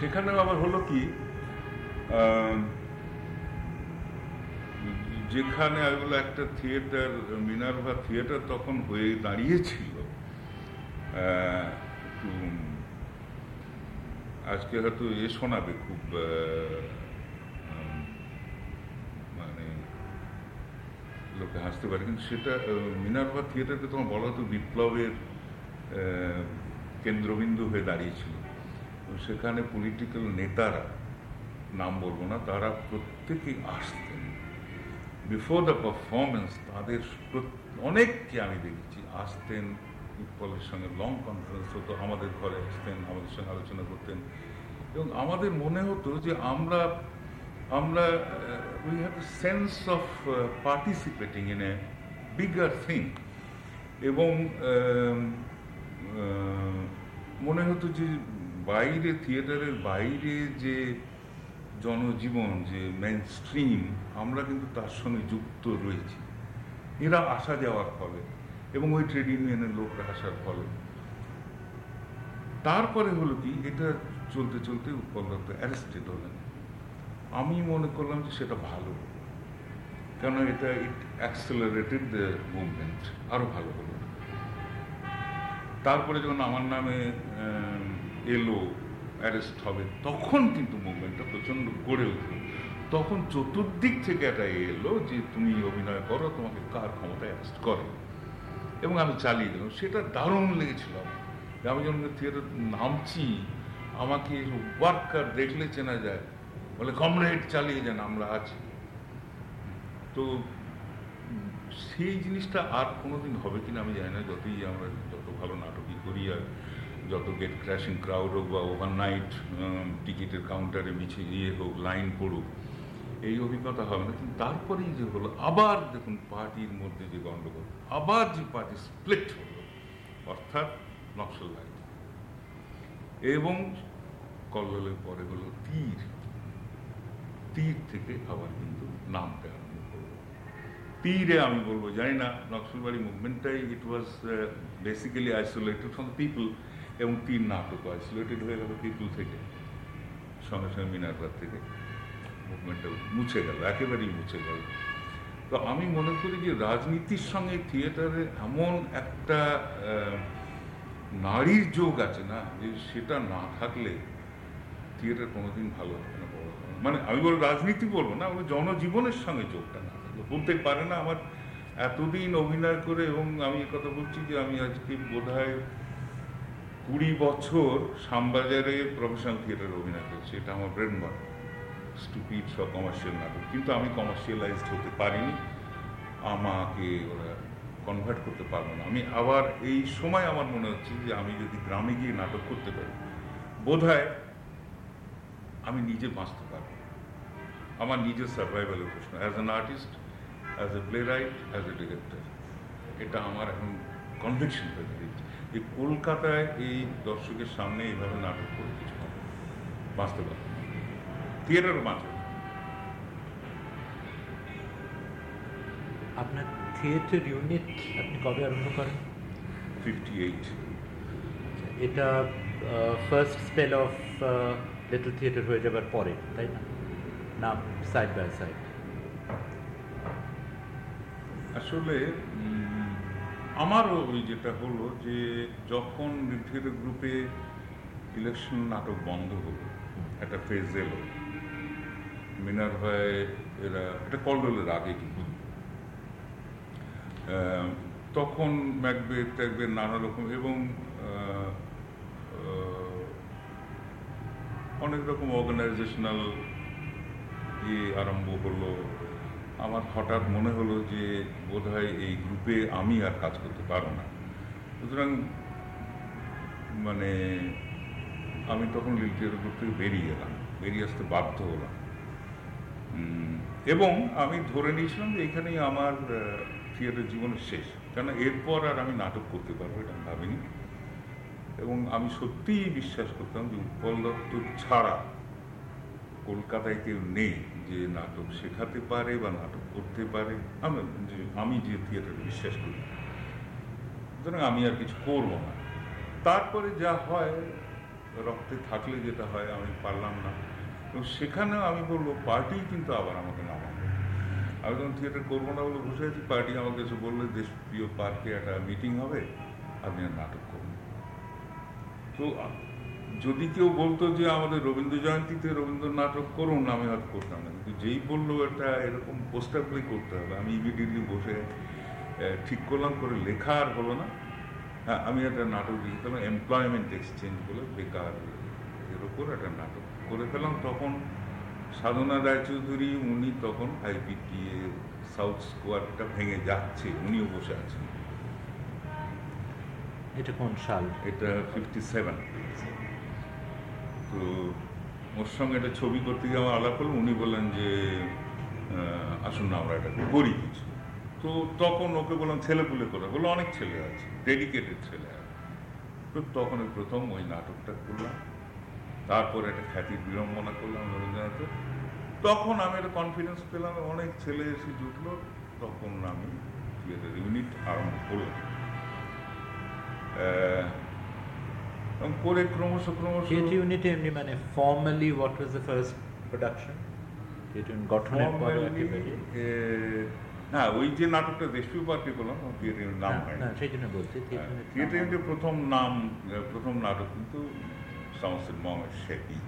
সেখানে আবার হলো কি যেখানে এগুলো একটা থিয়েটার, মিনারভা থিয়েটার তখন হয়ে দাঁড়িয়েছিল। একটু, আজকে হয়তো এ শোনাবে খুব মানে লোকে হাসতে পারে। কিন্তু সেটা মিনারভা থিয়েটারকে তোমার বলা হতো বিপ্লবের কেন্দ্রবিন্দু হয়ে দাঁড়িয়েছিল। সেখানে পলিটিক্যাল নেতারা, নাম বলব না, তারা প্রত্যেকেই আসতেন। বিফোর দ্য পারফরমেন্স তাদের অনেককে আমি দেখেছি আসতেন ইকবালের সঙ্গে লং কনফারেন্স হতো, আমাদের ঘরে আসতেন, আমাদের সঙ্গে আলোচনা করতেন। এবং আমাদের মনে হতো যে আমরা আমরা we have a sense of participating in a bigger thing এবং মনে হতো যে বাইরে, থিয়েটারের বাইরে যে জনজীবন, যে মেন স্ট্রিম আমরা কিন্তু তার সঙ্গে যুক্ত রয়েছি। এরা আসা যাওয়ার ফলে এবং ওই ট্রেড ইউনিয়নের লোকরা আসার ফলে। তারপরে হলো কি, এটা চলতে চলতে উৎপল দত্ত অ্যারেস্টেড হলেন। আমি মনে করলাম যে সেটা ভালো। কেন এটা ইট অ্যাক্সেলারেটেড দ্য মুভমেন্ট আরও ভালো হলো। তারপরে যখন আমার নামে এলো অ্যারেস্ট হবে। তখন কিন্তু মুভমেন্টটা প্রচণ্ড গড়ে উঠল। তখন চতুর্দিক থেকে এটা এলো যে, তুমি অভিনয় করো, তোমাকে কার ক্ষমতায় অ্যারেস্ট করে? এবং আমি চালিয়ে দিলাম। সেটা দারুণ লেগেছিল আমি যখন থিয়েটার নামছি, আমাকে ওয়ার্কার, দেখলে চেনা যায়। বলে, কমরেড, চালিয়ে যান, আমরা আছি। তো, সেই জিনিসটা আর কোনোদিন হবে কিনা আমি জানি না। যতই আমরা যত ভালো নাটকই করি আর যত গেট ক্র্যাশিং ক্রাউড হোক বা ওভারনাইট টিকিটের কাউন্টারে মিছে ইয়ে হোক লাইন পড়ুক, এই অভিজ্ঞতা হবে না। কিন্তু তারপরেই যে হলো, আবার দেখুন পার্টির মধ্যে যে গণ্ডগোল আবার যে পার্টি স্প্লিট হলো, অর্থাৎ নকশালবাড়ি এবং কল্লোলের পরে হলো তীর। তীর থেকে আবার কিন্তু নামতে আরম্ভ করল। তীরে আমি বলব, জানি না, Naxalbari মুভমেন্টটাই it was basically isolated from people এবং তিন নাটক আইসোলেটেড হয়ে গেল পিপল থেকে। সঙ্গে সঙ্গে মিনারবার থেকে। মুভমেন্টটা মুছে গেল, একেবারেই মুছে গেল। তো আমি মনে করি যে রাজনীতির সঙ্গে থিয়েটারে এমন একটা নারীর যোগ আছে না, যে সেটা না থাকলে থিয়েটার কোনোদিন ভালো হবে না, বড় মানে আমি বলব রাজনীতি বলব না আমি জনজীবনের সঙ্গে যোগটা না থাকলে। বলতে পারে না আমার এতদিন অভিনয় করে, এবং আমি কথা বলছি যে আমি আজকে বোধ হয় কুড়ি বছর শ্যামবাজারে প্রফেশনাল থিয়েটারে অভিনয় করছি, এটা আমার ব্রেন বাটার স্টুপিড সব কমার্শিয়াল নাটক। কিন্তু আমি কমার্শিয়ালাইজড হতে পারিনি। আমাকে ওরা কনভার্ট করতে পারব না। আমি আবার এই সময় আমার মনে হচ্ছে যে আমি যদি গ্রামে গিয়ে নাটক করতে পারি বোধ আমি নিজে বাঁচতে পারব। আমার নিজের সার্ভাইভালের প্রশ্ন। As an artist as a playwright as a director এটা আমার এখন কনভিকশন হয়ে গেছে যে কলকাতায় এই দর্শকের সামনে এইভাবে নাটক করে কিছু হবে। বাঁচতে পারব থিয়েটারও বাঁচে আপনার থিয়েটার ইউনিট আপনি কবে আরম্ভ করেন? ফিফটি এইট এটা first spell of little theatre হয়ে যাবার পরে তাই না? না সাইড বাই সাইড আসলে আমারও ওই যেটা হলো যে যখন থিয়েটার গ্রুপে ইলেকশন নাটক বন্ধ হলো একটা ফেজ এলো মিনার হয় এরা এটা কলডলের আগে কিন্তু। তখন ম্যাকবে ট্যাকবে নানা রকম এবং অনেক রকম অর্গানাইজেশনাল ইয়ে আরম্ভ হলো। আমার হঠাৎ মনে হলো যে বোধহয় এই গ্রুপে আমি আর কাজ করতে পারব না। সুতরাং মানে আমি তখন লিলটিয়ার গ্রুপ থেকে বেরিয়ে গেলাম বেরিয়ে আসতে বাধ্য হলাম। এবং আমি ধরে নিয়েছিলাম যে এখানেই আমার থিয়েটার জীবনের শেষ। কেন এরপর আর আমি নাটক করতে পারব এটা ভাবিনি। এবং আমি সত্যিই বিশ্বাস করতাম যে উৎপল দত্ত ছাড়া কলকাতায় কেউ নেই। যে নাটক শেখাতে পারে বা নাটক করতে পারে, আমি আমি যে থিয়েটারে বিশ্বাস করি, সুতরাং আমি আর কিছু করব না। তারপরে যা হয়, রক্তে থাকলে যেটা হয়, আমি পারলাম না। এবং সেখানেও আমি বলব, পার্টি কিন্তু আবার আমাকে নামাবে। আমি যখন থিয়েটার করব না বলে বসে আছি, পার্টি আমাকে এসে বলল, দেশপ্রিয় পার্কে একটা মিটিং হবে, আপনি নাটক করুন তো, যদি কেউ বলতো যে, আমাদের রবীন্দ্র জয়ন্তীতে রবীন্দ্র নাটক করুন, আমি হয়তো করতাম না। যেই বলল এটা এরকম পোস্টার প্লে করতে হবে আমি ইমিডিয়েটলি বসে ঠিক করলাম করে লেখা আর হলো না। হ্যাঁ আমি একটা নাটক দিয়ে লিখতাম এমপ্লয়মেন্ট এক্সচেঞ্জ বলে বেকার এর ওপর একটা নাটক করে ফেলাম তখন সাধনা রায়চৌধুরী উনি তখন আইপিটিএ সাউথ স্কোয়ারটা ভেঙে যাচ্ছে উনিও বসে আছেন। এটা কোন সাল? এটা ফিফটি সেভেন তো ওর সঙ্গে একটা ছবি করতে গিয়ে আমার আলাপ হলো, উনি বললেন যে আসুন না, আমরা এটা করি কিছু। তো তখন ওকে বললাম ছেলে পুলে করে। বলল, অনেক ছেলে আছে, ডেডিকেটেড ছেলে আছে। তো তখন প্রথম ওই নাটকটা করলাম। তারপর একটা খ্যাতির বিড়ম্বনা করলাম রবীন্দ্রনাথের। তখন আমি একটা কনফিডেন্স পেলাম, অনেক ছেলে এসে জুটলো। তখন আমি থিয়েটার ইউনিট আরম্ভ করলাম। করে ক্রমশ ক্রমশ থিয়েটার ইউনিটে এমনি মানে formally what was the first production theatre গঠনের পরে হ্যাঁ ওই যে নাটকটা দেশপ্রিয় পার্টি করলাম থিয়েটার নাম হয় না সেই জন্য বলছি থিয়েটার ইউনিটের প্রথম নাম প্রথম নাটক কিন্তু সামসের মোহাম্মদ শেখি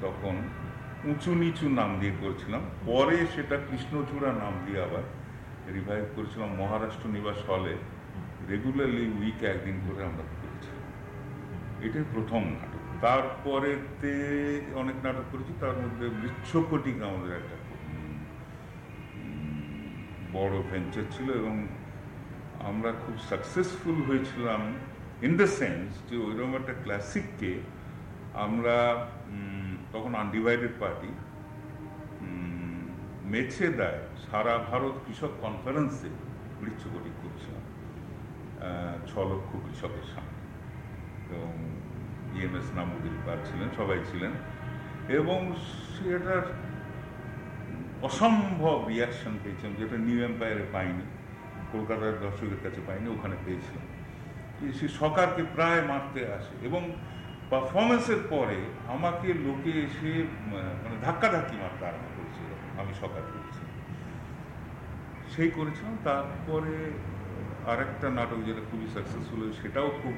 তখন উঁচু নিচু নাম দিয়ে করছিলাম পরে সেটা কৃষ্ণচূড়া নাম দিয়ে আবার রিভাইভ করেছিলাম মহারাষ্ট্র নিবাস হলে রেগুলারলি উইক একদিন করে আমরা এটাই প্রথম নাটক। তারপরেতে অনেক নাটক করেছি, তার মধ্যে বৃক্ষকটিক আমাদের একটা বড় ভেঞ্চার ছিল এবং আমরা খুব সাকসেসফুল হয়েছিলাম ইন দ্য সেন্স যে ওইরকম একটা ক্লাসিককে আমরা তখন আনডিভাইডেড পার্টি মেছে দেয় সারা ভারত কৃষক কনফারেন্সে বৃক্ষকটি করছিলাম ছ লক্ষ কৃষকের সামনে। এবং ইএমএস নামুদ্দিন পার ছিলেন সবাই ছিলেন। এবং সেটার অসম্ভব রিয়াকশন পেয়েছিলাম, যেটা নিউ এম্পায়ারে পাইনি, কলকাতার দর্শকের কাছে পাইনি, ওখানে পেয়েছিলাম। সে সকারকে প্রায় মারতে আসে এবং পারফরমেন্সের পরে আমাকে লোকে এসে মানে ধাক্কাধাক্কি মারতে আরম্ভ করেছিল, আমি সকার করেছি সেই করেছিলাম, তারপরে আরেকটা নাটক যেটা খুবই সাকসেসফুল সেটাও খুব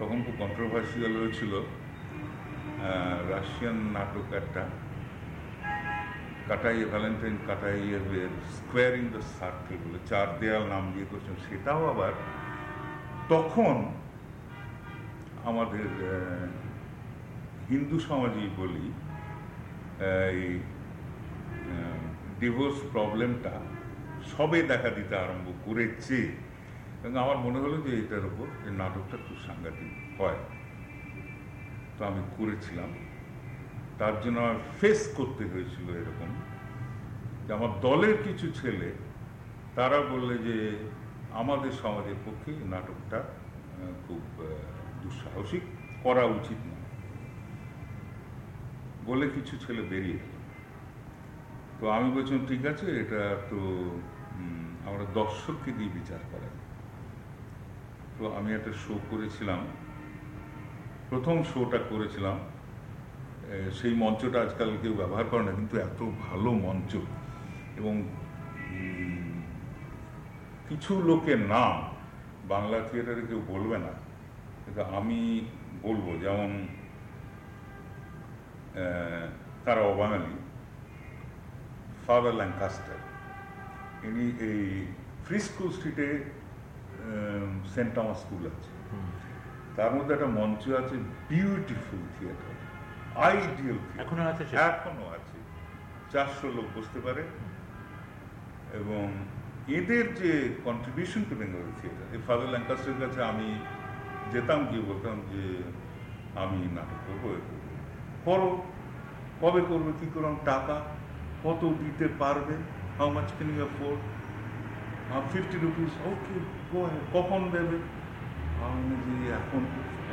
তখন খুব কন্ট্রোভার্সিয়াল হয়েছিল রাশিয়ান নাটক একটা কাটাইয়ে ভ্যালেন্টাইন কাটাইয়ের স্কোয়ার দ্য সার্কেল বলে চার দেয়াল নাম দিয়ে করছেন সেটাও আবার তখন আমাদের হিন্দু সমাজেই বলি এই ডিভোর্স প্রবলেমটা সবে দেখা দিতে আরম্ভ করেছে। এবং আমার মনে হলো যে এটার উপর এই নাটকটা খুব সাংঘাতিক হয়। তো আমি করেছিলাম। তার জন্য আমার ফেস করতে হয়েছিল এরকম। যে আমার দলের কিছু ছেলে, তারা বললে যে আমাদের সমাজের পক্ষে নাটকটা খুব দুঃসাহসিক, করা উচিত না বলে কিছু ছেলে বেরিয়ে গেল। তো আমি বলছিলাম, ঠিক আছে, এটা তো আমরা দর্শককে দিয়ে বিচার করা তো আমি একটা শো করেছিলাম। প্রথম শোটা করেছিলাম। সেই মঞ্চটা আজকাল কেউ ব্যবহার করে না, কিন্তু এত ভালো মঞ্চ। এবং কিছু লোকের নাম বাংলা থিয়েটারে কেউ বলবে না। কিন্তু আমি বলব, যেমন তারা অবাঙালি, ফাদার ল্যাঙ্কাস্টার। ইনি এই ফ্রি স্কুল স্ট্রিটে সেন্ট টমাস স্কুল আছে। তার মধ্যে একটা মঞ্চ আছে বিউটিফুল থিয়েটার আইডিয়াল এখনও আছে এখনও আছে। চারশো লোক বসতে পারে। এবং এদের যে কন্ট্রিবিউশন টু বেঙ্গল থিয়েটার এই ফাদার ল্যাঙ্কাস্টের কাছে আমি যেতাম গিয়ে বলতাম যে আমি নাটক করব করো। কবে করবে কী করলাম টাকা কত দিতে পারবে? How much can you afford fifty rupees okay কখন দেবে আমি যে এখন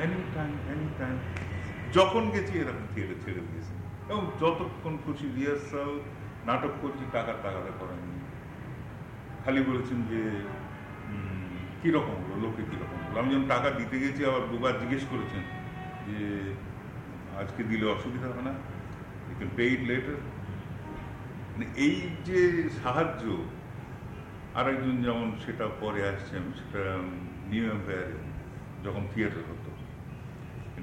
এনি টাইম এনি টাইম যখন গেছি, এরকম থিয়েটার ছেড়ে দিয়েছে। এবং যতক্ষণ খুশি রিহার্সাল নাটক করছি টাকার টাকাটা করেনি খালি বলেছেন যে কীরকম হলো, লোকে কীরকম হলো? আমি যখন টাকা দিতে গেছি, আবার দুবার জিজ্ঞেস করেছেন যে, আজকে দিলে অসুবিধা হবে না? You can pay it later এই যে সাহায্য আরেকজন যেমন সেটা পরে আসছেন সেটা নিউ এম্পায়ারে যখন থিয়েটার হতো।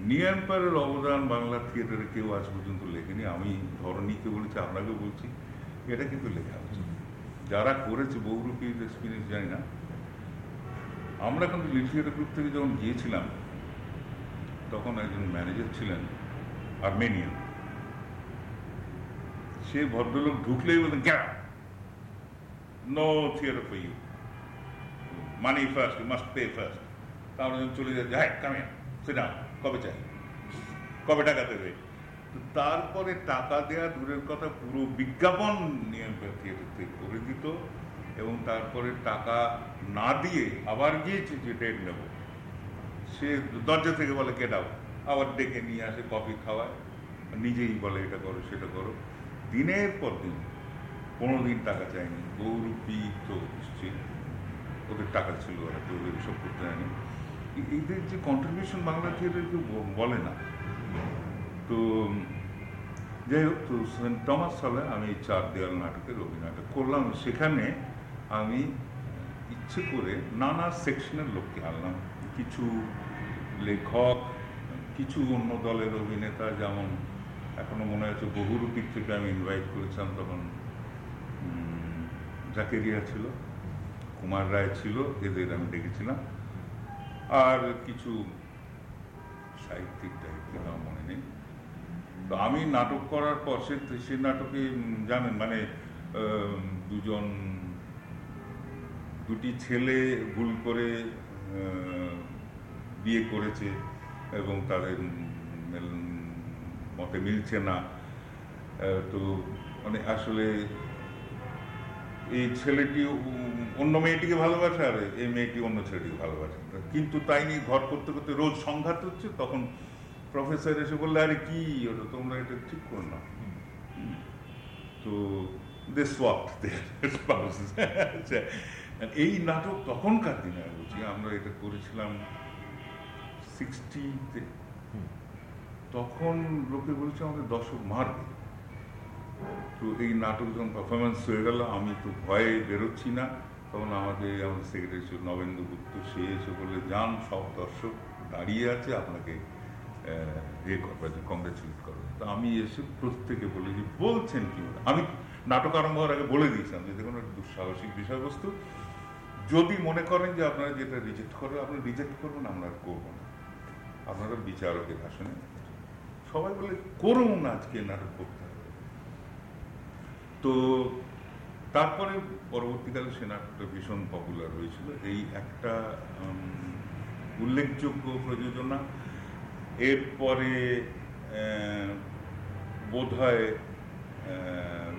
নিউ এম্পায়ারের অবদান বাংলা থিয়েটারে কেউ আজ পর্যন্ত লেখেনি। আমি ধরনীকে বলেছি আপনাকে বলছি, এটা কিন্তু লেখা হচ্ছে যারা করেছে, বহুরূপী এক্সপিরিয়েন্স জানি না। আমরা কিন্তু লিথিয়েটার গ্রুপ থেকে যখন গিয়েছিলাম, তখন একজন ম্যানেজার ছিলেন আর্মেনিয়ান সে ভদ্রলোক ঢুকলেই বলতেন gap no theatre for you money first you must pay first তাহলে চলে যাচ্ছে হ্যাঁ কামে সেটা কবে চাই? কবে টাকা দেবে? তারপরে টাকা দেওয়া দূরের কথা, পুরো বিজ্ঞাপন নিয়ে থিয়েটার করে দিত এবং তারপরে টাকা না দিয়ে আবার গিয়েছে যে ডেট নেব। সে দরজা থেকে বলে কেটাও আবার ডেকে নিয়ে আসে কফি খাওয়ায়। নিজেই বলে, এটা করো, সেটা করো। দিনের পর দিন কোনো দিন টাকা চায়নি গৌরূপী তো ওদের টাকা ছিল ওরা কেউ এসব করতে যায়নি এদের যে কন্ট্রিবিউশন বাংলা থিয়েটার কেউ বলে না। তো, যাই হোক, তো সেন্ট টমাস সালে আমি চার দেওয়াল নাটকের অভিনয়টা করলাম। সেখানে আমি ইচ্ছে করে নানা সেকশনের লোককে আনলাম কিছু লেখক, কিছু অন্য দলের অভিনেতা, যেমন এখনও মনে আছে বহুরূপীর থেকে আমি ইনভাইট করেছিলাম তখন জাকেরিয়া ছিল, কুমার রায় ছিল, এদের আমি ডেকেছিলাম আর কিছু সাহিত্যিক টাইপের নাম মনে নেই। তো আমি নাটক করার পর সে সে নাটকে জানেন মানে দুজন, দুটি ছেলে ভুল করে বিয়ে করেছে এবং তাদের মতে মিলছে না। তো মানে আসলে এই ছেলেটি অন্য মেয়েটিকে ভালোবাসে আর এই মেয়েটি অন্য ছেলেটিকে ভালোবাসে। কিন্তু তাই নিয়ে ঘর করতে করতে রোজ সংঘাত হচ্ছে তখন প্রফেসর এসে বললে আরে কি ওটা তোমরা এটা ঠিক করো না। তো দে সোয়াপ্ট এই নাটক তখনকার দিনে বলছি আমরা এটা করেছিলাম সিক্সটিতে তখন লোকে বলছে আমাদের দর্শক মারবে। তো এই নাটক যখন পারফরমেন্স হয়ে গেল, আমি তো ভয়ে বেরোচ্ছি না। তখন আমাকে আমাদের সেক্রেটারি ছিল নবেন্দ্র গুপ্ত, সে এসে বলে যান, সব দর্শক দাঁড়িয়ে আছে, আপনাকে ইয়ে করবে যে কংগ্রেচুলেট করবে। তো আমি এসে প্রত্যেকে বলে যে, বলছেন কি? আমি নাটক আরম্ভ হওয়ার আগে বলে দিয়েছিলাম যে, দেখুন দুঃসাহসিক বিষয়বস্তু। যদি মনে করেন যে আপনারা যেটা রিজেক্ট করবেন, আপনি রিজেক্ট করবেন, আমরা আর করব না। আপনারা বিচারকের আসনে সবাই বলে, করুন আজকে নাটক করতে। তো তারপরে পরবর্তীকালে সে নাটকটা ভীষণ পপুলার হয়েছিল। এই একটা উল্লেখযোগ্য প্রযোজনা। এরপরে বোধ হয়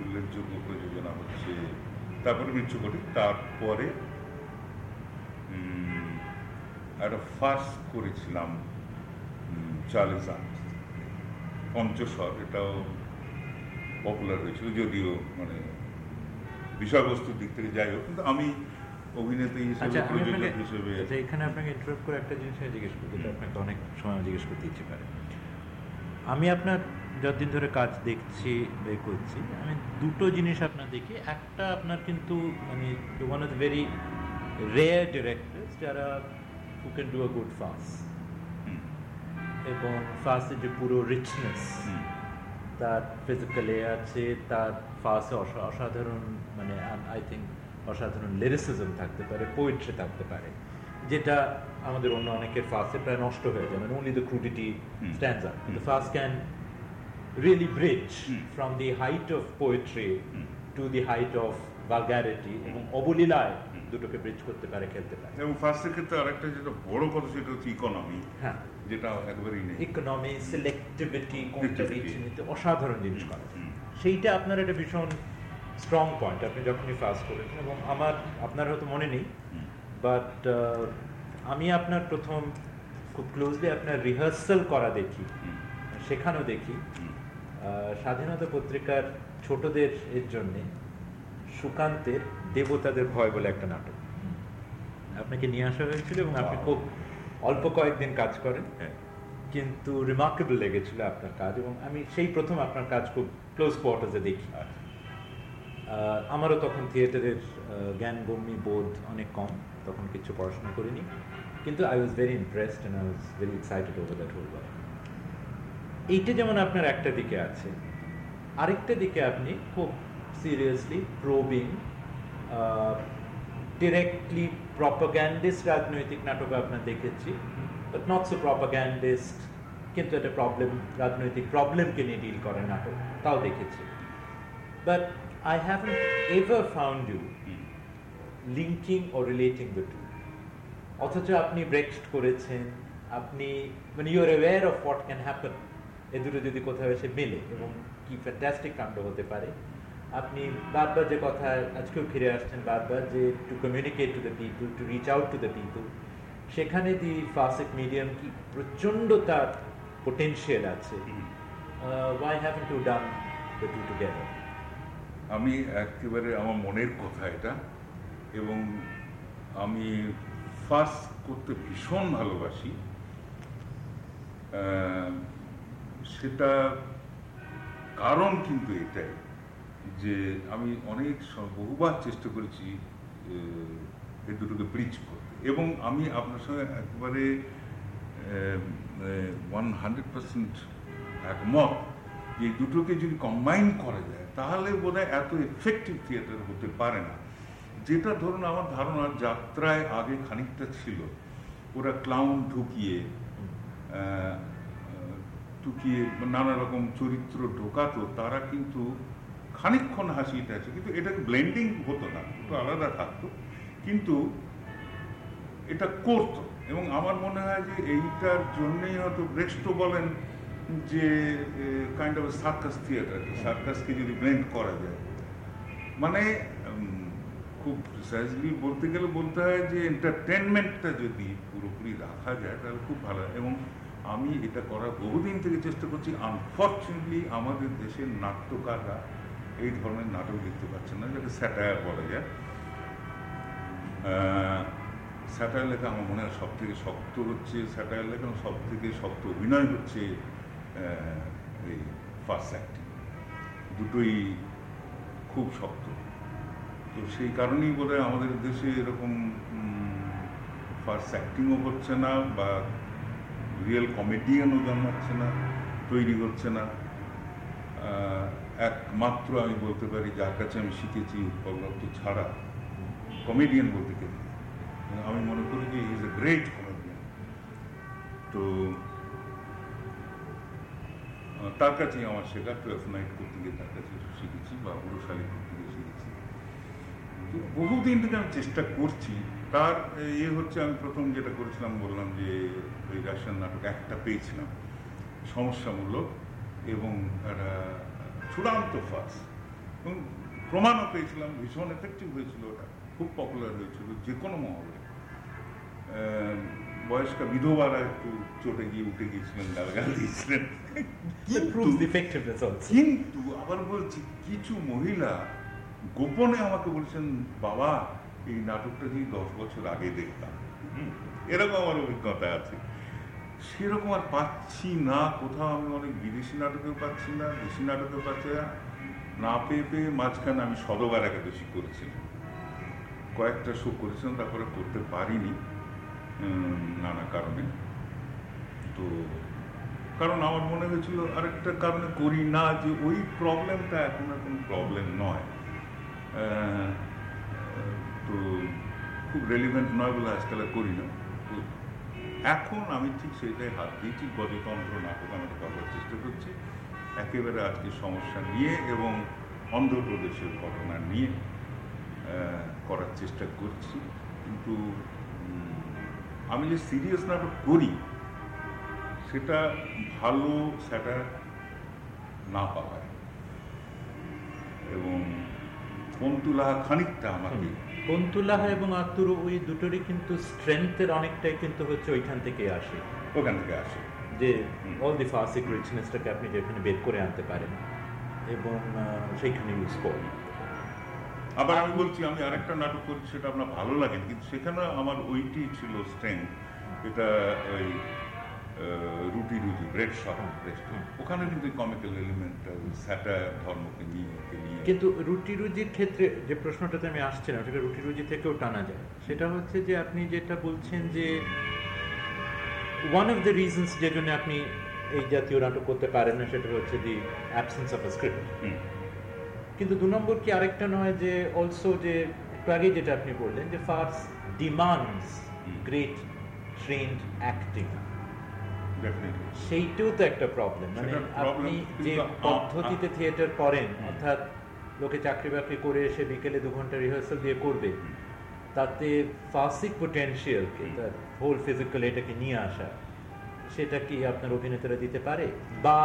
উল্লেখযোগ্য প্রযোজনা হচ্ছে তারপরে মৃত্যুকটি তারপরে একটা ফার্স্ট করেছিলাম চার্লেস পঞ্চস্বর, এটাও পপুলার হয়েছিল যদিও মানে বিষয়বস্তুর দিক থেকে যাই হোক কিন্তু আমি অভিনেতা হিসেবে প্রযোজক হিসেবে আচ্ছা এখানে আপনাকে ইন্টারাপ্ট করে একটা জিনিস জিজ্ঞেস করতে আপনাকে অনেক সময় জিজ্ঞেস করতে ইচ্ছে পারে আমি আপনার যতদিন ধরে কাজ দেখছি বের করছি আমি দুটো জিনিস আপনার দেখি। একটা আপনার কিন্তু মানে one of very rare directors যারা who can do a good farce এবং ফার্স্টের যে পুরো রিচনেস তার ফিজিক্যালে আছে তার ফার্স্টে অসাধারণ মানে আই থিঙ্ক অসাধারণ লিরিসিজম থাকতে পারে পোয়েট্রি থাকতে পারে যেটা আমাদের অন্য অনেকের ফার্স্টে প্রায় নষ্ট হয়ে যায় মানে only the crudity stands up the farce can really bridge from the height of poetry to the height of vulgarity এবং অবলীলায় দুটোকে ব্রিজ করতে পারে খেলতে পারে। এবং ফার্স্টের ক্ষেত্রে আরেকটা যেটা বড় কথা সেটা হচ্ছে ইকোনমি হ্যাঁ। যেটা একবারই নেই। ইকোনমি সিলেক্টিভিটি কোনটা অসাধারণ জিনিস করে। সেইটা আপনার একটা ভীষণ স্ট্রং পয়েন্ট আপনি যখনই ফার্স্ট করেছেন এবং আমার আপনার হয়তো মনে নেই বাট আমি আপনার প্রথম খুব ক্লোজলি আপনার রিহার্সাল করা দেখি সেখানেও দেখি স্বাধীনতা পত্রিকার ছোটদের এর জন্যে সুকান্তের দেবতাদের ভয় বলে একটা নাটক। আপনাকে নিয়ে আসা হয়েছিল এবং আপনি খুব অল্প কয়েকদিন কাজ করেন। হ্যাঁ। কিন্তু রিমার্কেবল লেগেছিল আপনার কাজ এবং আমি সেই প্রথম আপনার কাজ খুব ক্লোজ কোয়ার্টার্সে দেখি। আমারও তখন থিয়েটারের জ্ঞান গম্যি বোধ অনেক কম। তখন কিছু পড়াশোনা করিনি। কিন্তু I was very impressed and I was very excited over that whole এইটা যেমন আপনার একটা দিকে আছে আরেকটা দিকে আপনি খুব সিরিয়াসলি প্রোবিং ডিরেক্টলি প্রপাগ্যান্ডিস্ট রাজনৈতিক নাটক আপনার দেখেছি বাট নট সো প্রপাগ্যান্ডিস্ট কিন্তু একটা প্রবলেম রাজনৈতিক প্রবলেমকে নিয়ে ডিল করে নাটক, তাও দেখেছি। But I haven't ever found you linking O relating the two অথচ আপনি ব্রেক্সড করেছেন, আপনি মানে you are aware of what can happen এ দুটো যদি কোথাও এসে মেলে, এবং কি ফ্যান্টাস্টিক কাণ্ড হতে পারে আপনি বারবার যে কথা আজকেও ফিরে আসছেন বারবার যে to communicate to the people to reach out to the people সেখানে দি ফাসিক মিডিয়াম কি প্রচণ্ড তার পোটেন্সিয়াল আছে। Why have to done the two together আমি একেবারে আমার মনের কথা এটা এবং আমি ফার্স্ট করতে ভীষণ ভালোবাসি। সেটা কারণ কিন্তু এটাই। যে আমি অনেক বহুবার চেষ্টা করেছি, এ দুটোকে ব্রিজ করতে। এবং আমি আপনার সঙ্গে একবারে ওয়ান হান্ড্রেড পার্সেন্ট একমত যে দুটোকে যদি কম্বাইন করা যায়, তাহলে বোধ এত এফেক্টিভ থিয়েটার হতে পারে না। যেটা ধরুন আমার ধারণা যাত্রায় আগে খানিকটা ছিল। ওরা ক্লাউন ঢুকিয়ে টুকিয়ে নানা রকম চরিত্র ঢোকাতো, তারা কিন্তু খানিক্ষণ হাসিটা আছে কিন্তু এটাকে ব্লেন্ডিং হতো না, একটু আলাদা থাকতো। কিন্তু এটা করতো। এবং আমার মনে হয় যে এইটার জন্যই হয়তো ব্রেক্সটো বলেন যে কাইন্ড অফ সার্কাস থিয়েটার সার্কাসকে যদি ব্লেন্ড করা যায়। মানে খুব প্রিসাইজলি বলতে গেলে বলতে হয় যে এন্টারটেনমেন্টটা যদি পুরোপুরি রাখা যায়, তাহলে খুব ভালো এবং আমি এটা করার বহুদিন থেকে চেষ্টা করছি। আনফর্চুনেটলি আমাদের দেশের নাট্যকাররা এই ধরনের নাটক দেখতে পাচ্ছেন না, যাকে স্যাটায়ার বলা যায়। স্যাটায়ার লেখা আমার মনে হয় সব থেকে শক্ত হচ্ছে স্যাটায়ার লেখা সব থেকে শক্ত অভিনয় হচ্ছে এই ফার্স্ট অ্যাক্টিং। দুটোই খুব শক্ত। তো সেই কারণেই বোধহয় আমাদের দেশে এরকম ফার্স্ট অ্যাক্টিংও হচ্ছে না, বা রিয়েল কমেডিয়ানও জন্মাচ্ছে না, তৈরি হচ্ছে না। একমাত্র আমি বলতে পারি, যার কাছে আমি শিখেছি উৎপল ছাড়া কমেডিয়ান বলতে গেলে। আমি মনে করি যে ইজ এ গ্রেট কমেডিয়ান তো তার কাছেই আমার শেখা টুয়েলভ নাইট করতে গিয়ে তার কাছে শিখেছি বা উড়োশালী করতে গিয়ে শিখেছি। বহুদিন থেকে আমি চেষ্টা করছি। তার ইয়ে হচ্ছে আমি প্রথম যেটা করেছিলাম, বললাম যে ওই রাশিয়ান নাটক একটা পেয়েছিলাম। সমস্যামূলক। এবং চূড়ান্ত ফার্স এবং প্রমাণও পেয়েছিলাম ভীষণ এফেক্টিভ হয়েছিল ওটা। খুব পপুলার হয়েছিল যে কোনো মহলে। বয়স্ক বিধবারা একটু চটে গিয়ে উঠে গিয়েছিলেন গালগাল দিয়েছিলেন। কিন্তু আবার বলছি কিছু মহিলা গোপনে আমাকে বলছেন বাবা এই নাটকটা যদি দশ বছর আগে দেখতাম। এরকম আমার অভিজ্ঞতা আছে। সেরকম আর পাচ্ছি না। কোথাও আমি অনেক বিদেশি নাটকেও পাচ্ছি না, দেশি নাটকেও পাচ্ছি না। না পেয়ে পেয়ে মাঝখানে আমি সদবার একাদশী করেছিলাম। কয়েকটা শো করেছিলাম, তারপরে করতে পারিনি নানা কারণে। তো কারণ আমার মনে হয়েছিল আরেকটা কারণে করি না যে ওই প্রবলেমটা এখন আর কোনো প্রবলেম নয়। তো খুব রেলিভেন্ট নয় বলে আজকাল করি না। এখন আমি ঠিক সেটাই হাত দিয়েছি গজতন্ত্র নাটক আমি করার চেষ্টা করছি। একেবারে আজকে সমস্যা নিয়ে এবং অন্ধ্রপ্রদেশের ঘটনা নিয়ে করার চেষ্টা করছি। কিন্তু আমি যে সিরিয়াস নাটক করি, সেটা ভালো সেটা না পাওয়ায়। এবং কন্তুলাহা খানিকটা আমাকে কন্তুলাহা এবং আতুর ওই দুটোরই কিন্তু স্ট্রেংথের অনেকটাই কিন্তু হচ্ছে ওইখান থেকে আসে। ওখান থেকে আসে। যে অল দি ফাসিক রিচনেসটাকে আপনি যেখানে বের করে আনতে পারেন এবং সেইখানে ইউজ করেন। আবার আমি বলছি আমি আরেকটা নাটক করছি সেটা আপনার ভালো লাগে কিন্তু সেখানে আমার ওইটি ছিল স্ট্রেংথ এটা ওই রুটি রুজি ব্রেড শপ ওখানে কিন্তু কমিক্যাল এলিমেন্ট স্যাটার ধর্মকে নিয়ে নিয়ে। কিন্তু রুটি রুজির ক্ষেত্রে যে প্রশ্নটাতে আমি আসছিলাম সেটা রুটি রুজি থেকেও টানা যায়। সেটা হচ্ছে যে আপনি যেটা বলছেন যে ওয়ান অফ দ্য রিজনস যে জন্য আপনি এই জাতীয় নাটক করতে পারেন না সেটা হচ্ছে দি অ্যাবসেন্স অফ স্ক্রিপ্ট কিন্তু দু নম্বর কি আরেকটা নয় যে অলসো যে একটু আগে যেটা আপনি বললেন যে farce demands great trained acting সেইটাও তো একটা প্রবলেম মানে আপনি যে পদ্ধতিতে থিয়েটার করেন অর্থাৎ লোকে চাকরি বাকরি করে এসে বিকেলে দু ঘণ্টা রিহার্সাল দিয়ে করবে তাতে ফাসিক পোটেন্সিয়ালকে তার হোল ফিজিক্যাল এটাকে নিয়ে আসা সেটা কি আপনার অভিনেতারা দিতে পারে? বা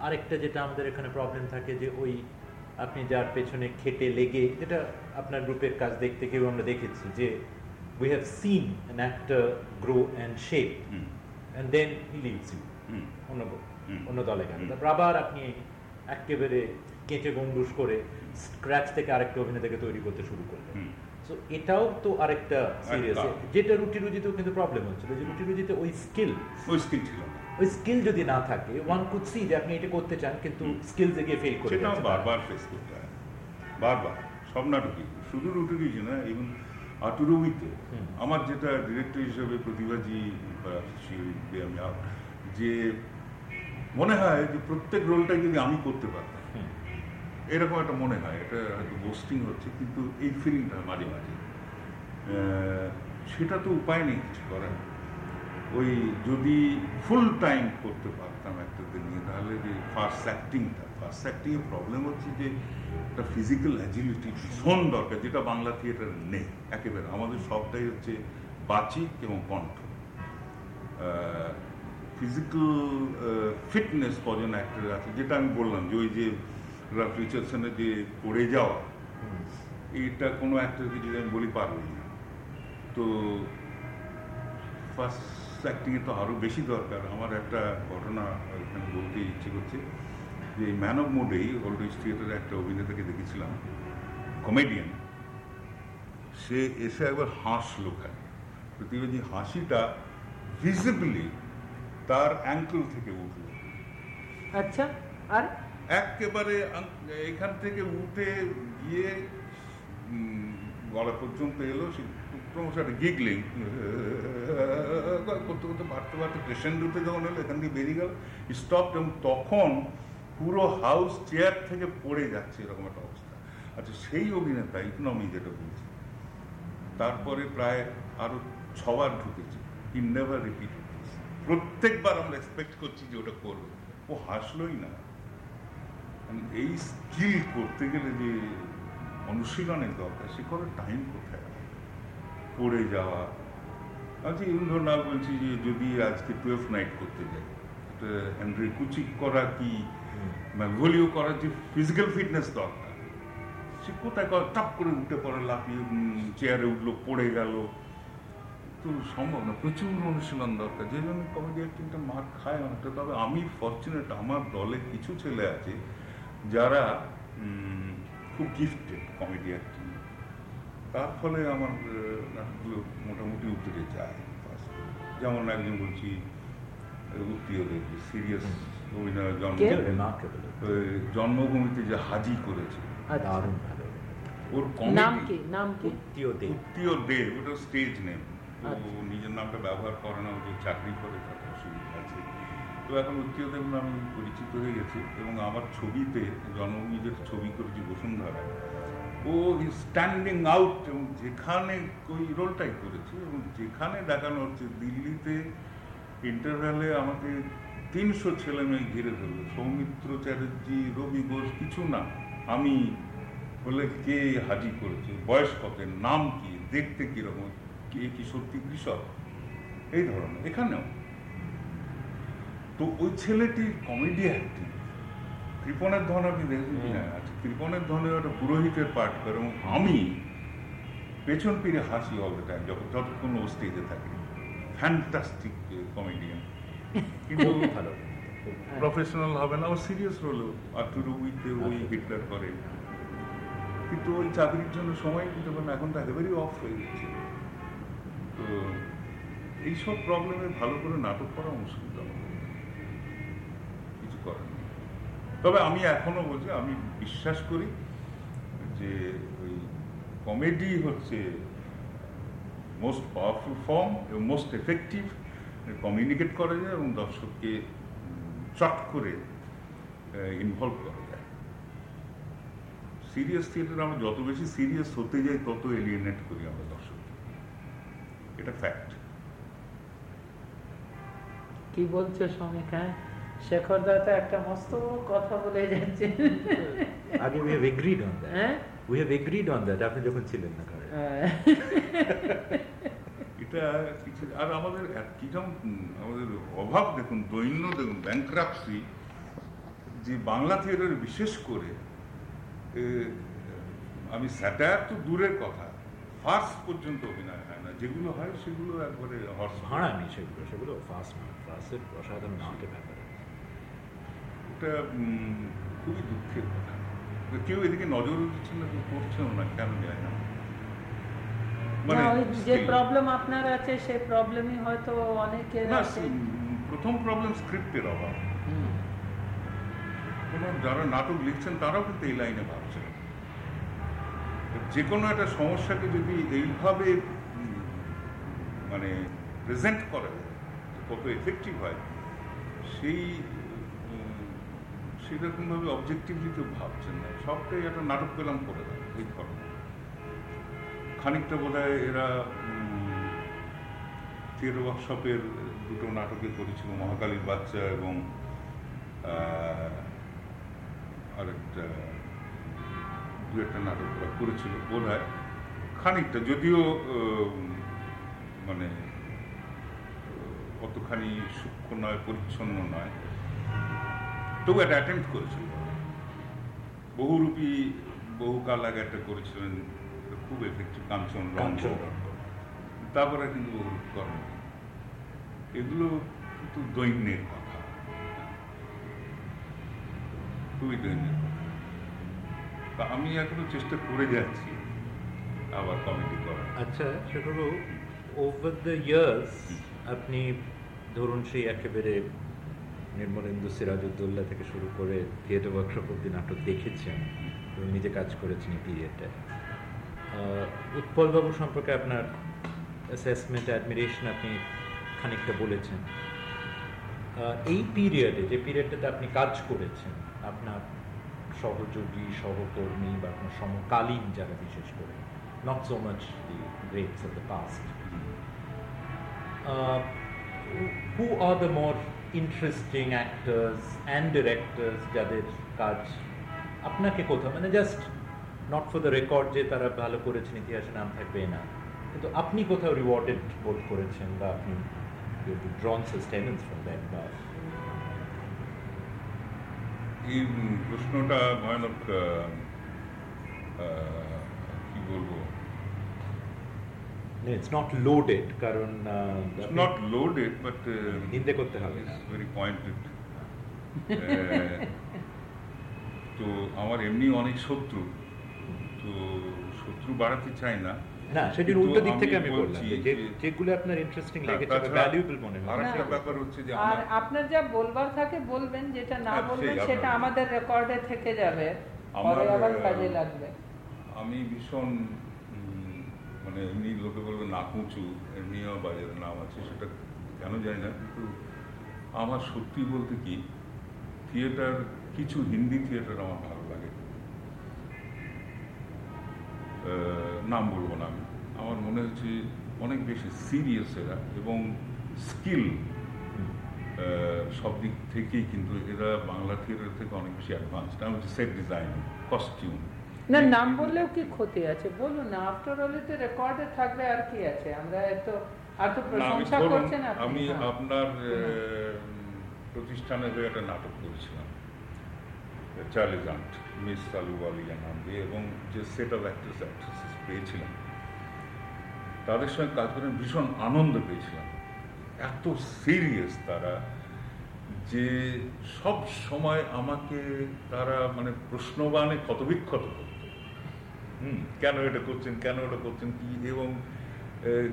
আরেকটা যেটা আমাদের এখানে প্রবলেম থাকে যে ওই আপনি যার পেছনে খেটে লেগে যেটা আপনার গ্রুপের কাজ দেখতে কেউ আমরা দেখেছি যে we have seen an actor grow and shape and then he leaves you অন্য অন্য দলে গেল তারপর আবার আপনি একেবারে কেঁচে গন্ডুস করে স্ক্র্যাচ থেকে আরেকটা অভিনেতাকে তৈরি করতে শুরু করলেন। সো এটাও তো আরেকটা সিরিয়াস যেটা রুটি রুজিতেও কিন্তু প্রবলেম হচ্ছিল যে রুটি রুজিতে ওই স্কিল ওই স্কিল ছিল ওই স্কিল যদি না থাকে ওয়ান কুড সি যে আপনি এটা করতে চান কিন্তু স্কিলসে গিয়ে ফেল করে সেটাও বারবার ফেস করতে হয়। বারবার। সব নাটকই শুধু রুটি রুজি না এবং আটুরবিতে আমার যেটা ডিরেক্টর হিসেবে প্রতিভাজি আমি যে মনে হয় যে প্রত্যেক রোলটাই যদি আমি করতে পারতাম এরকম একটা মনে হয় এটা হয়তো বোস্টিং হচ্ছে কিন্তু এই ফিলিংটা মাঝে মাঝে। সেটা তো উপায় নেই কিছু করার। ওই যদি ফুল টাইম করতে পারতাম একটা দিন নিয়ে তাহলে যে ফার্স্ট অ্যাক্টিংটা ফার্স্ট অ্যাক্টিংয়ের প্রবলেম হচ্ছে যে একটা ফিজিক্যাল অ্যাজিলিটি ভীষণ দরকার, যেটা বাংলা থিয়েটারে নেই। একেবারে আমাদের সবটাই হচ্ছে বাচিক এবং কণ্ঠ। ফিজিক্যাল ফিটনেস কজন অ্যাক্টর আছে, যেটা আমি বললাম যে ওই যে রাফ যে পড়ে যাওয়া এটা কোনো অ্যাক্টরকে যদি আমি বলি পারবই না। তো ফার্স্ট অ্যাক্টিংয়ে তো আরও বেশি দরকার। আমার একটা ঘটনা বলতে ইচ্ছে করছে। যে ম্যান অফ মোডেই ওল্ড ইস্ট থিয়েটারে একটা অভিনেতাকে দেখেছিলাম কমেডিয়ান সে এসে একবার হাসলো খায় প্রতিবাদী হাসিটা ভিজিবলি তার অ্যাঙ্কেল থেকে উঠল। আচ্ছা আর? একেবারে এখান থেকে উঠে গিয়ে গলা পর্যন্ত এলো সে ক্রমশ একটা গিগলিং করতে করতে বাড়তে বাড়তে পেশেন্ট রূপে যখন এলো এখান থেকে বেরিয়ে গেল। স্টপ এবং তখন পুরো হাউস চেয়ার থেকে পড়ে যাচ্ছে এরকম একটা অবস্থা। আচ্ছা সেই অভিনেতা, ইকোনমি যেটা বলছি, তারপরে প্রায় আরও ছবার ঢুকেছে। ইন নেভার রিপিট প্রত্যেকবার আমরা এক্সপেক্ট করছি যে ওটা করবে। ও হাসলোই না। এই স্কিল করতে গেলে যে অনুশীলনের দরকার, সে করে টাইম কোথায়? পড়ে যাওয়া। আচ্ছা এমন ধরুন না বলছি যে যদি আজকে টুয়েলভ নাইট করতে যাই হ্যান্ড্রি কুচি করা কি ভলিও করার যে ফিজিক্যাল ফিটনেস দরকার, সে কোথায় টাপ করে উঠে পড়ে, লাফিয়ে চেয়ারে উঠল, পড়ে গেল। তো সম্ভব না, প্রচুর অনুশীলন দরকার। যে জন্য কমেডি অ্যাক্টিংটা মার খায় অনেকটা। তবে আমি ফর্চুনেট আমার দলে কিছু ছেলে আছে যারা খুব গিফটেড কমেডি অ্যাক্টিং তার ফলে আমার নাটকগুলো মোটামুটি উত্তরে যায়। যেমন একজন বলছি উত্তীয় দেবী সিরিয়াস জন্মভূমিতে যে হাজি করেছে। ওর নাম কি? নাম কি? উত্তীয় ওটা স্টেজ নেম তো নিজের নামটা ব্যবহার করে না যে চাকরি করে তার অসুবিধা আছে। তো এখন উত্তীয়দেব নামে পরিচিত হয়ে গেছে এবং আমার ছবিতে জন্মভূমি যে ছবি করেছি বসুন্ধরা ও স্ট্যান্ডিং আউট এবং যেখানে ওই রোলটাই করেছে এবং যেখানে দেখানো হচ্ছে দিল্লিতে ইন্টারভ্যালে আমাকে তিনশো ছেলে মেয়ে ঘিরে ধরলো। সৌমিত্র চ্যাটার্জি রবি ঘোষ কিছু না। আমি বলে কে হাজি করেছে? বয়স কত নাম কি? দেখতে কীরকম? কে কি সত্যি কৃষক? এই ধরনের এখানেও। তো ওই ছেলেটি কমেডি অ্যাক্টিং কৃপণের ধন আপনি দেখেছেন কিনা? আচ্ছা কৃপণের ধনের একটা পুরোহিতের পাঠ করে এবং আমি পেছন ফিরে হাসি অল দ্য টাইম যখন যতক্ষণ ও স্টেজে থাকে। ফ্যান্টাস্টিক কমেডিয়ান কিন্তু ভালো। প্রফেশনাল হবে না ও সিরিয়াস রোলেও আর্থুর উইতে ওই হিটলার করে। কিন্তু ওই চাকরির জন্য সময় দিতে পারে না এখন তো একেবারেই অফ হয়ে গেছে। তো এইসব প্রবলেমে ভালো করে নাটক করা মুশকিল করেননি তবে আমি এখনও বলছি আমি বিশ্বাস করি যে ওই কমেডি হচ্ছে মোস্ট পাওয়ারফুল ফর্ম এবং মোস্ট এফেক্টিভ কমিউনিকেট করা যায় এবং দর্শককে চট করে ইনভলভ করা যায়। সিরিয়াস থিয়েটার আমরা যত বেশি সিরিয়াস হতে যাই তত এলিয়েনেট করি আমরা দর্শককে। এটা ফ্যাক্ট কি বলছো শ্রমিক হ্যাঁ? শেখর দা তো একটা মস্ত কথা বলে যাচ্ছে। আগে we have agreed on that হ্যাঁ? We have agreed on that আপনি যখন ছিলেন না ঘরে। এটা কিছু আর আমাদের কিরম আমাদের অভাব দেখুন দৈন্য দেখুন ব্যাংক্রাপসি যে বাংলা থিয়েটারে বিশেষ করে আমি স্যাটায়ার তো দূরের কথা ফার্স্ট পর্যন্ত অভিনয় হয় না যেগুলো হয় সেগুলো একবারে হর্স ভাড়ানি সেগুলো সেগুলো ফার্স্ট নয় ফাস্টের অসাধারণ আর্টের ব্যাপারে। এটা উম, খুবই দুঃখের কথা। কেউ এদিকে নজর দিচ্ছেন না কেউ করছেও না কেন যায় না? মানে যে প্রবলেম আপনার আছে সেই প্রবলেমই হয়তো অনেকের আছে। প্রথম প্রবলেম স্ক্রিপ্টের অভাব। কোনো যারা নাটক লিখছেন তারাও কিন্তু এই লাইনে ভাবছেন। যে কোনো একটা সমস্যাকে যদি এইভাবে মানে প্রেজেন্ট করা যায় কত এফেক্টিভ হয় সেই সেরকমভাবে অবজেক্টিভলি কেউ ভাবছেন না। সবটাই একটা নাটক পেলাম করে দেয় এই ধরনের। খানিকটা বোধ এরা থিয়েটার ওয়ার্কশপের দুটো নাটকে করেছিল, মহাকালীর বাচ্চা এবং আরেকটা, দু একটা নাটক ওরা করেছিল বোধ হয় খানিকটা, যদিও মানে অতখানি সূক্ষ্ম নয়, পরিচ্ছন্ন নয়, তবু একটা অ্যাটেম্প করেছিল। বহুরূপী বহুকাল আগে একটা করেছিলেন খুব এফেক্টিভ কাঞ্চন রঙ্গ তারপরে কিন্তু বহুরূপ করেন এগুলো কিন্তু দৈন্যের কথা। খুবই দৈন্যের কথা। তা আমি এখনও চেষ্টা করে যাচ্ছি আবার কমেডি করার। আচ্ছা সেগুলো ওভার দ্য ইয়ার্স আপনি ধরুন সেই একেবারে নির্মলেন্দু সিরাজউদ্দৌল্লা থেকে শুরু করে থিয়েটার ওয়ার্কশপ অব্দি নাটক দেখেছেন এবং নিজে কাজ করেছেন এই পিরিয়ডে উৎপলবাবু সম্পর্কে আপনার অ্যাসেসমেন্ট অ্যাডমিরেশন আপনি খানিকটা বলেছেন। এই পিরিয়ডে যে পিরিয়ডটাতে আপনি কাজ করেছেন, আপনার সহযোগী, সহকর্মী বা আপনার সমকালীন যারা বিশেষ করে not so much the greats of the past who are the more interesting actors and directors যাদের কাজ আপনাকে কোথাও মানে just not for the record যে তারা ভালো করেছেন ইতিহাসে নাম থাকবে না। কিন্তু আপনি কোথাও রিওয়ার্ডেড বোধ করেছেন বা আপনি ড্রন সাস্টেনেন্স ফ্রম দ্যাট বা এই উম, প্রশ্নটা ভয়ানক আহ, আহ, কি বলব? ইটস নট লোডেড কারণ নট লোডেড বাট নিন্দে করতে হবে না। ভেরি পয়েন্টেড তো আমার এমনি অনেক শত্রু। তো শত্রু বাড়াতে চাই না। না সেটির উল্টো দিক থেকে আমি বললাম যেগুলো আপনার ইন্টারেস্টিং লেগেছে বা ভ্যালুয়েবল মনে হয় আরেকটা ব্যাপার হচ্ছে যে আর আমার আপনার যা বলবার থাকে বলবেন যেটা না হ্যাঁ, বলবেন সেটা আমাদের রেকর্ডে থেকে যাবে পরে আবার কাজে লাগবে। আমি ভীষণ মানে এমনি লোকে বলবে নাকুচু এমনিও বাজারে নাম আছে সেটা কেন জানি না কিন্তু আমার সত্যি বলতে কি থিয়েটার কিছু হিন্দি থিয়েটার আমার ভালো নাম বলব না আমি। আমার মনে হচ্ছে অনেক বেশি সিরিয়াস এরা এবং স্কিল সব দিক থেকেই কিন্তু এরা বাংলা থিয়েটার থেকে অনেক বেশি অ্যাডভান্সড আমি হচ্ছে সেট ডিজাইন কস্টিউম না নাম বললেও কি ক্ষতি আছে? বলুন না আফটার অল রেকর্ডে থাকবে আর কি আছে? আমরা এত আর তো প্রশংসা করছেন আপনি। আমি হ্যাঁ। আপনার আহ, প্রতিষ্ঠানে হয়ে একটা নাটক করেছিলাম। চার্লি গান্ট। মিস সালুওয়ালিয়া নাম দিয়ে এবং যে সেট অফ অ্যাক্ট্রেস অ্যাক্ট্রেসেস পেয়েছিলাম, তাদের সঙ্গে কাজ করে ভীষণ আনন্দ পেয়েছিলাম। এত সিরিয়াস তারা যে সব সময় আমাকে তারা মানে প্রশ্নবাণে ক্ষতবিক্ষত করতো। হুম, কেন এটা করছেন, কেন এটা করছেন, কি এবং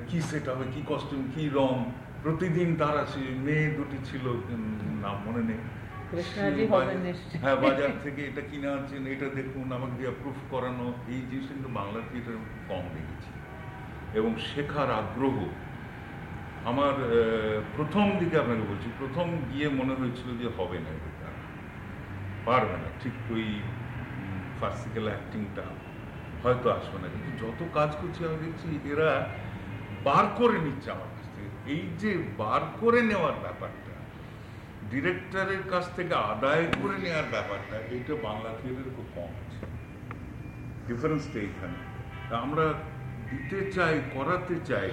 কি সেট হবে, কি কস্টিউম কি রং? প্রতিদিন তারা সে মেয়ে দুটি ছিল নাম মনে নেই। হ্যাঁ বাজার থেকে এটা কিনে আনছেন এটা দেখুন আমাকে দিয়ে প্রুফ করানো এই জিনিসটা কিন্তু বাংলা থিয়েটার কম দেখেছি এবং শেখার আগ্রহ আমার প্রথম দিকে আপনাকে বলছি প্রথম গিয়ে মনে হয়েছিল যে হবে না এটা। পারবে না ঠিক ওই ফার্সিক্যাল অ্যাক্টিংটা হয়তো আসবে না। কিন্তু যত কাজ করছি আমি দেখছি এরা বার করে নিচ্ছে আমার কাছ থেকে। এই যে বার করে নেওয়ার ব্যাপারটা ডিরেক্টরের কাছ থেকে আদায় করে নেওয়ার ব্যাপারটা, এইটা বাংলা থিয়েটারে খুব কম আছে। ডিফারেন্সটা এইখানে। তা আমরা দিতে চাই, করাতে চাই,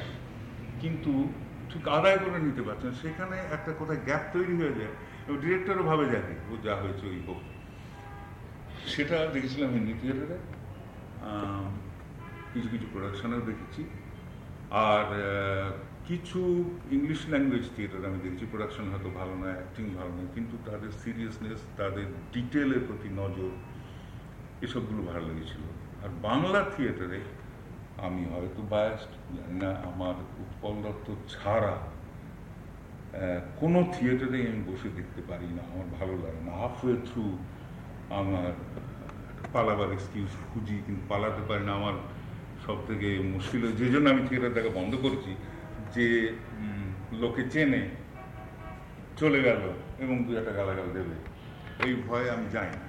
কিন্তু ঠিক আদায় করে নিতে পারছেন সেখানে একটা কোথায় গ্যাপ তৈরি হয়ে যায়, এবং ডিরেক্টরও ভাবে যাকে ও যা হয়েছে, ওই হোক। সেটা দেখেছিলাম হিন্দি থিয়েটারে। কিছু কিছু প্রোডাকশনেও দেখেছি। আর কিছু ইংলিশ ল্যাঙ্গুয়েজ থিয়েটার আমি দেখছি। প্রোডাকশন হয়তো ভালো নয় অ্যাক্টিং ভালো নয়, কিন্তু তাদের সিরিয়াসনেস তাদের ডিটেলের প্রতি নজর, এসবগুলো ভালো লেগেছিল। আর বাংলা থিয়েটারে আমি হয়তো বায়াস্ট জানি না, আমার উৎপল দত্ত ছাড়া কোনো থিয়েটারে আমি বসে দেখতে পারি না, আমার ভালো লাগে না। হাফওয়ে থ্রু আমার পালাবার এক্সকিউজ খুঁজি, কিন্তু পালাতে পারি না। আমার সব থেকে মুশকিল যে জন্য আমি থিয়েটার দেখা বন্ধ করেছি যে লোকে চেনে, চলে গেল এবং দু একটা গালাগাল দেবে। এই ভয়ে আমি যাই না।